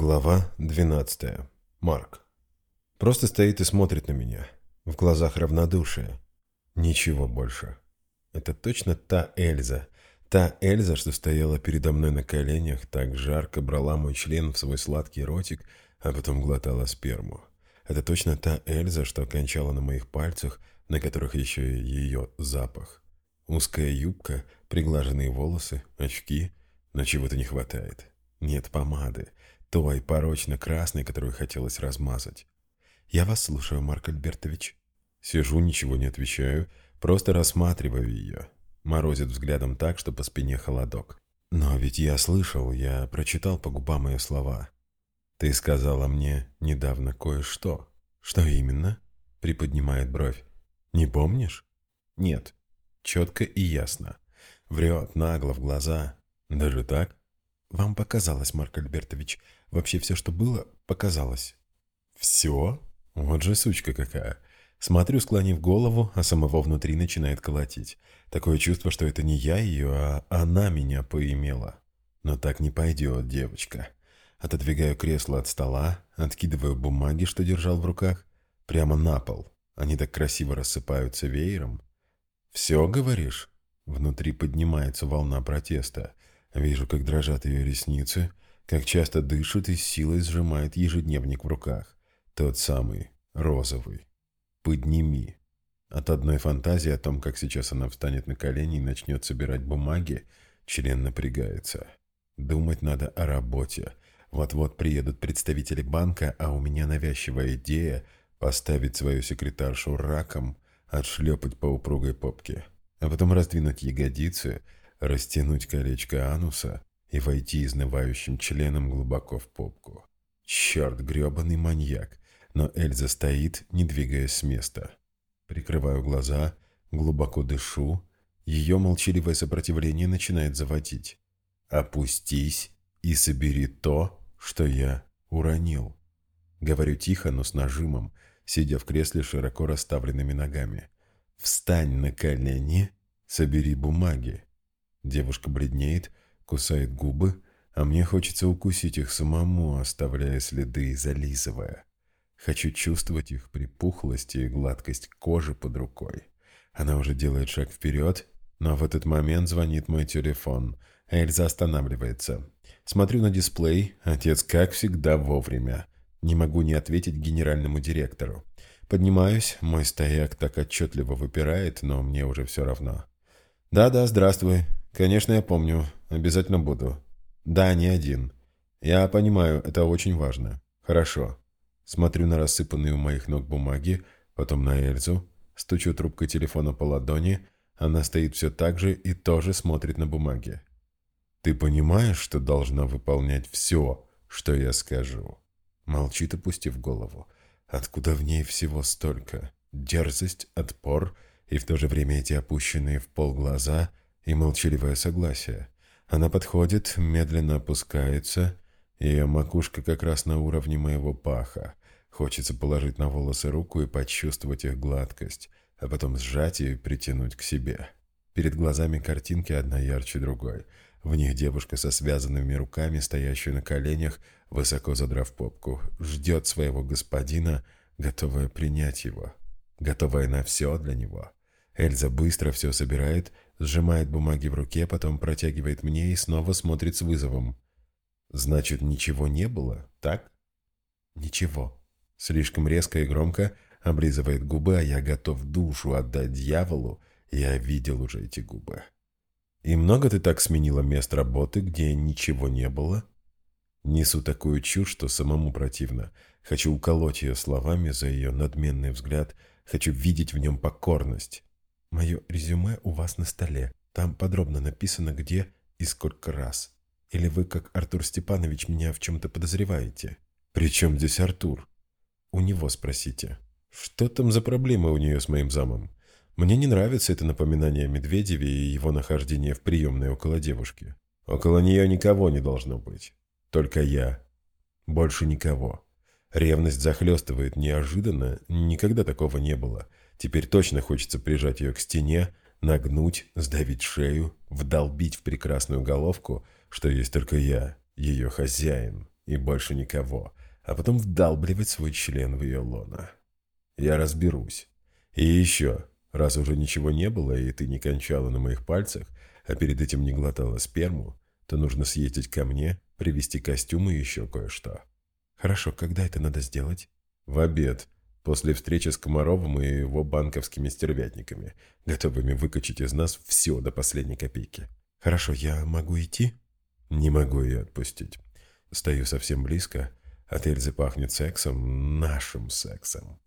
Глава 12. Марк. Просто стоит и смотрит на меня. В глазах равнодушие. Ничего больше. Это точно та Эльза. Та Эльза, что стояла передо мной на коленях, так жарко брала мой член в свой сладкий ротик, а потом глотала сперму. Это точно та Эльза, что кончала на моих пальцах, на которых еще и ее запах. Узкая юбка, приглаженные волосы, очки, но чего-то не хватает. Нет помады той порочно-красной, которую хотелось размазать. «Я вас слушаю, Марк Альбертович». Сижу, ничего не отвечаю, просто рассматриваю ее. Морозит взглядом так, что по спине холодок. «Но ведь я слышал, я прочитал по губам ее слова. Ты сказала мне недавно кое-что». «Что именно?» — приподнимает бровь. «Не помнишь?» «Нет». Четко и ясно. Врет нагло в глаза. «Даже так?» «Вам показалось, Марк Альбертович. Вообще все, что было, показалось». «Все? Вот же сучка какая!» Смотрю, склонив голову, а самого внутри начинает колотить. Такое чувство, что это не я ее, а она меня поимела. Но так не пойдет, девочка. Отодвигаю кресло от стола, откидываю бумаги, что держал в руках, прямо на пол. Они так красиво рассыпаются веером. «Все, говоришь?» Внутри поднимается волна протеста. Вижу, как дрожат ее ресницы, как часто дышит и силой сжимает ежедневник в руках. Тот самый, розовый. «Подними». От одной фантазии о том, как сейчас она встанет на колени и начнет собирать бумаги, член напрягается. Думать надо о работе. Вот-вот приедут представители банка, а у меня навязчивая идея поставить свою секретаршу раком, отшлепать по упругой попке, а потом раздвинуть ягодицы – растянуть колечко ануса и войти изнывающим членом глубоко в попку. Черт, гребаный маньяк. Но Эльза стоит, не двигаясь с места. Прикрываю глаза, глубоко дышу. Ее молчаливое сопротивление начинает заводить. «Опустись и собери то, что я уронил». Говорю тихо, но с нажимом, сидя в кресле широко расставленными ногами. «Встань на колени, собери бумаги. Девушка бледнеет, кусает губы, а мне хочется укусить их самому, оставляя следы и зализывая. Хочу чувствовать их припухлость и гладкость кожи под рукой. Она уже делает шаг вперед, но в этот момент звонит мой телефон. Эльза останавливается. Смотрю на дисплей, отец как всегда вовремя. Не могу не ответить генеральному директору. Поднимаюсь, мой стояк так отчетливо выпирает, но мне уже все равно. «Да-да, здравствуй. «Конечно, я помню. Обязательно буду». «Да, не один. Я понимаю, это очень важно. Хорошо». Смотрю на рассыпанные у моих ног бумаги, потом на Эльзу, стучу трубкой телефона по ладони, она стоит все так же и тоже смотрит на бумаги. «Ты понимаешь, что должна выполнять все, что я скажу?» Молчит, опустив голову. «Откуда в ней всего столько? Дерзость, отпор и в то же время эти опущенные в пол глаза — и молчаливое согласие. Она подходит, медленно опускается, ее макушка как раз на уровне моего паха. Хочется положить на волосы руку и почувствовать их гладкость, а потом сжать и притянуть к себе. Перед глазами картинки одна ярче другой. В них девушка со связанными руками, стоящая на коленях, высоко задрав попку, ждет своего господина, готовая принять его, готовая на все для него. Эльза быстро все собирает, сжимает бумаги в руке, потом протягивает мне и снова смотрит с вызовом. «Значит, ничего не было, так?» «Ничего». Слишком резко и громко облизывает губы, а я готов душу отдать дьяволу. Я видел уже эти губы. «И много ты так сменила мест работы, где ничего не было?» Несу такую чушь, что самому противно. Хочу уколоть ее словами за ее надменный взгляд. Хочу видеть в нем покорность. Мое резюме у вас на столе. Там подробно написано, где и сколько раз. Или вы, как Артур Степанович, меня в чем-то подозреваете? При чем здесь Артур? У него спросите. Что там за проблема у нее с моим замом? Мне не нравится это напоминание о Медведеве и его нахождение в приемной около девушки. Около нее никого не должно быть. Только я. Больше никого. Ревность захлестывает неожиданно, никогда такого не было. Теперь точно хочется прижать ее к стене, нагнуть, сдавить шею, вдолбить в прекрасную головку, что есть только я, ее хозяин, и больше никого, а потом вдалбливать свой член в ее лона. Я разберусь. И еще, раз уже ничего не было, и ты не кончала на моих пальцах, а перед этим не глотала сперму, то нужно съездить ко мне, привезти костюм и еще кое-что. Хорошо, когда это надо сделать? В обед, после встречи с Комаровым и его банковскими стервятниками, готовыми выкачать из нас все до последней копейки. Хорошо, я могу идти? Не могу ее отпустить. Стою совсем близко, от Эльзы пахнет сексом, нашим сексом.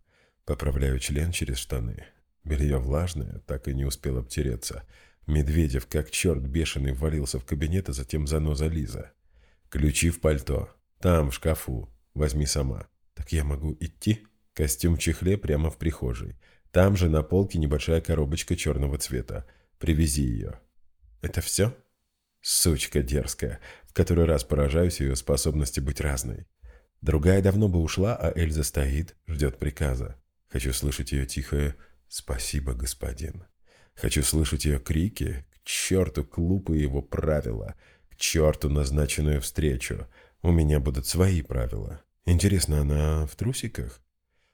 Поправляю член через штаны. Белье влажное, так и не успел обтереться. Медведев, как черт бешеный, ввалился в кабинет, а затем заноза Лиза. Ключи в пальто. Там, в шкафу. Возьми сама. Так я могу идти? Костюм в чехле прямо в прихожей. Там же на полке небольшая коробочка черного цвета. Привези ее. Это все? Сучка дерзкая. В который раз поражаюсь ее способности быть разной. Другая давно бы ушла, а Эльза стоит, ждет приказа. Хочу слышать ее тихое «Спасибо, господин». Хочу слышать ее крики «К черту клуб и его правила! К черту назначенную встречу! У меня будут свои правила!» Интересно, она в трусиках?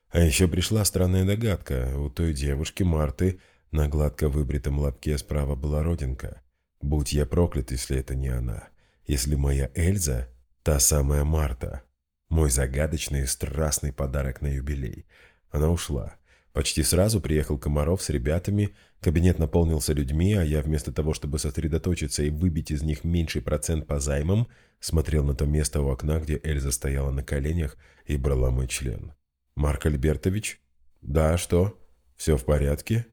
А еще пришла странная догадка. У той девушки Марты на гладко выбритом лобке справа была родинка. Будь я проклят, если это не она. Если моя Эльза – та самая Марта. Мой загадочный и страстный подарок на юбилей – она ушла. Почти сразу приехал Комаров с ребятами, кабинет наполнился людьми, а я вместо того, чтобы сосредоточиться и выбить из них меньший процент по займам, смотрел на то место у окна, где Эльза стояла на коленях и брала мой член. «Марк Альбертович?» «Да, что? Все в порядке?»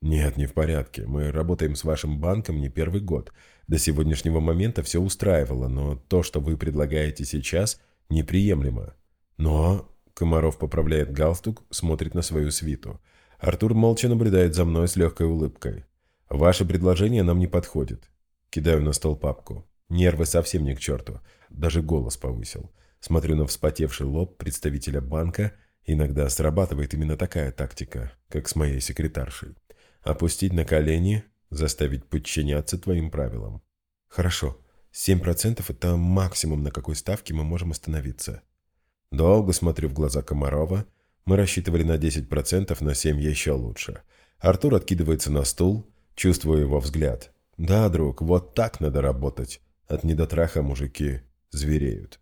«Нет, не в порядке. Мы работаем с вашим банком не первый год. До сегодняшнего момента все устраивало, но то, что вы предлагаете сейчас, неприемлемо. Но Комаров поправляет галстук, смотрит на свою свиту. Артур молча наблюдает за мной с легкой улыбкой. «Ваше предложение нам не подходит». Кидаю на стол папку. Нервы совсем не к черту. Даже голос повысил. Смотрю на вспотевший лоб представителя банка. Иногда срабатывает именно такая тактика, как с моей секретаршей. Опустить на колени, заставить подчиняться твоим правилам. Хорошо. 7% это максимум, на какой ставке мы можем остановиться. Долго смотрю в глаза Комарова. Мы рассчитывали на 10%, на 7 еще лучше. Артур откидывается на стул, чувствую его взгляд. «Да, друг, вот так надо работать. От недотраха мужики звереют».